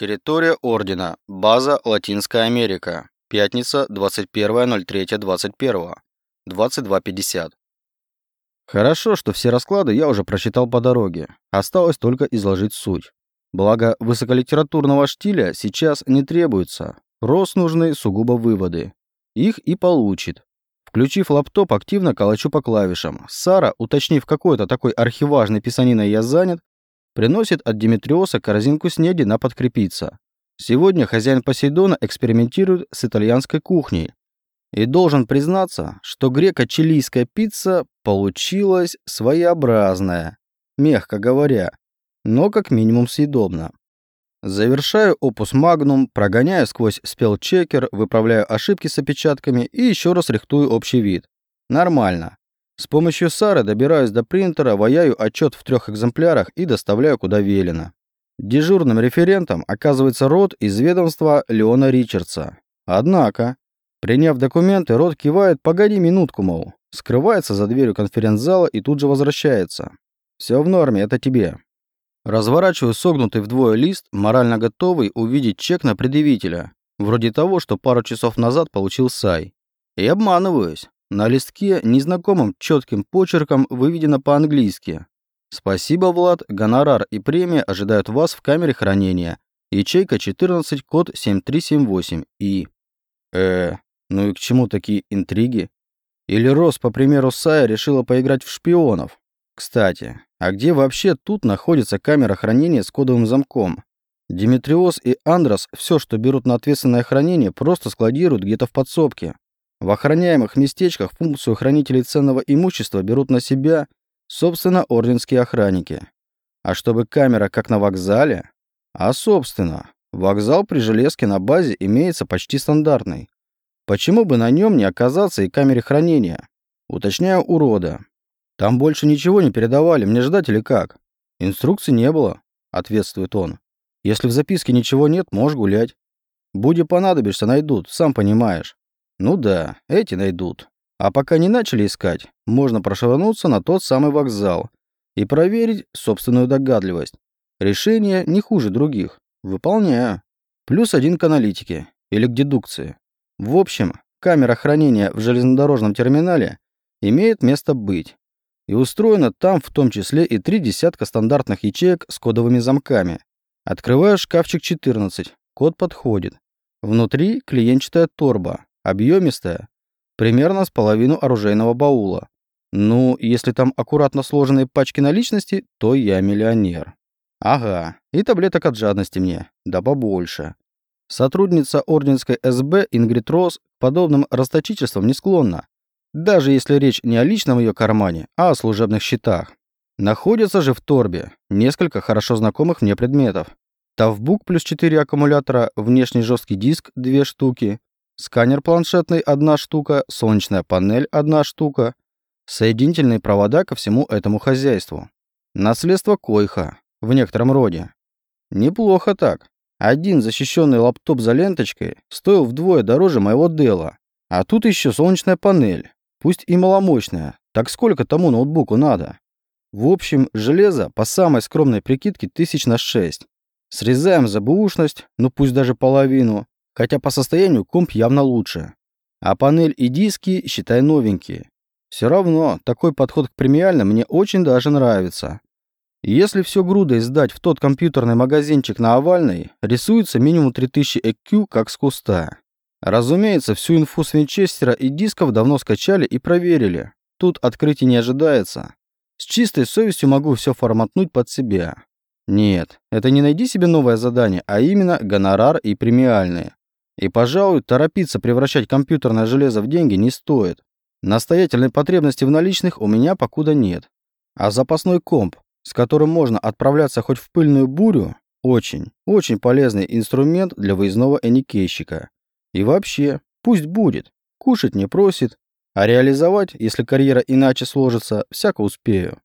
Территория Ордена. База Латинская Америка. Пятница, 21.03.21. 22.50. Хорошо, что все расклады я уже прочитал по дороге. Осталось только изложить суть. Благо, высоколитературного штиля сейчас не требуется. Рос нужны сугубо выводы. Их и получит. Включив лаптоп, активно калачу по клавишам. Сара, уточнив какой-то такой архиважной писаниной я занят, приносит от Димитриоса корзинку снеди на подкрепиться. Сегодня хозяин Посейдона экспериментирует с итальянской кухней. И должен признаться, что греко-чилийская пицца получилась своеобразная, мягко говоря, но как минимум съедобно. Завершаю опус магнум, прогоняю сквозь спелчекер, выправляю ошибки с опечатками и еще раз рихтую общий вид. Нормально. С помощью Сары добираюсь до принтера, ваяю отчет в трех экземплярах и доставляю куда велено. Дежурным референтом оказывается Рот из ведомства Леона Ричардса. Однако, приняв документы, Рот кивает «погоди минутку, мол». Скрывается за дверью конференц-зала и тут же возвращается. «Все в норме, это тебе». Разворачиваю согнутый вдвое лист, морально готовый увидеть чек на предъявителя, вроде того, что пару часов назад получил Сай. И обманываюсь. На листке незнакомым четким почерком выведено по-английски. «Спасибо, Влад. Гонорар и премия ожидают вас в камере хранения. Ячейка 14, код 7378 и...» «Э, ну и к чему такие интриги? Или Рос, по примеру Сая, решила поиграть в шпионов? Кстати, а где вообще тут находится камера хранения с кодовым замком? Димитриос и Андрос все, что берут на ответственное хранение, просто складируют где-то в подсобке. В охраняемых местечках функцию хранителей ценного имущества берут на себя, собственно, орденские охранники. А чтобы камера как на вокзале? А, собственно, вокзал при железке на базе имеется почти стандартный. Почему бы на нем не оказаться и камере хранения? Уточняю урода. Там больше ничего не передавали, мне ждать или как? Инструкций не было, ответствует он. Если в записке ничего нет, можешь гулять. Будь понадобишься, найдут, сам понимаешь. Ну да, эти найдут. А пока не начали искать, можно прошвырнуться на тот самый вокзал и проверить собственную догадливость. Решение не хуже других. Выполняю. Плюс один к аналитике или к дедукции. В общем, камера хранения в железнодорожном терминале имеет место быть. И устроена там в том числе и три десятка стандартных ячеек с кодовыми замками. Открываю шкафчик 14. Код подходит. Внутри клиентчатая торба, Объемистая, примерно с половину оружейного баула. Ну, если там аккуратно сложенные пачки наличности, то я миллионер. Ага, и таблеток от жадности мне, да побольше. Сотрудница Орденской СБ Ингрид Рос подобным расточительствам не склонна. Даже если речь не о личном ее кармане, а о служебных счетах. Находится же в торбе несколько хорошо знакомых мне предметов. Тавбук плюс 4 аккумулятора, внешний жесткий диск 2 штуки, Сканер планшетный – одна штука, солнечная панель – одна штука. Соединительные провода ко всему этому хозяйству. Наследство Койха, в некотором роде. Неплохо так. Один защищенный лаптоп за ленточкой стоил вдвое дороже моего Дела. А тут еще солнечная панель. Пусть и маломощная. Так сколько тому ноутбуку надо? В общем, железо по самой скромной прикидке тысяч на шесть. Срезаем забушность, ну пусть даже половину, хотя по состоянию комп явно лучше. А панель и диски, считай, новенькие. Все равно, такой подход к премиальным мне очень даже нравится. Если все грудой сдать в тот компьютерный магазинчик на Овальной, рисуется минимум 3000 EQ как с куста. Разумеется, всю инфу с винчестера и дисков давно скачали и проверили. Тут открытий не ожидается. С чистой совестью могу все форматнуть под себя. Нет, это не найди себе новое задание, а именно гонорар и премиальные. И, пожалуй, торопиться превращать компьютерное железо в деньги не стоит. Настоятельной потребности в наличных у меня покуда нет. А запасной комп, с которым можно отправляться хоть в пыльную бурю, очень, очень полезный инструмент для выездного эникейщика. И вообще, пусть будет. Кушать не просит, а реализовать, если карьера иначе сложится, всяко успею.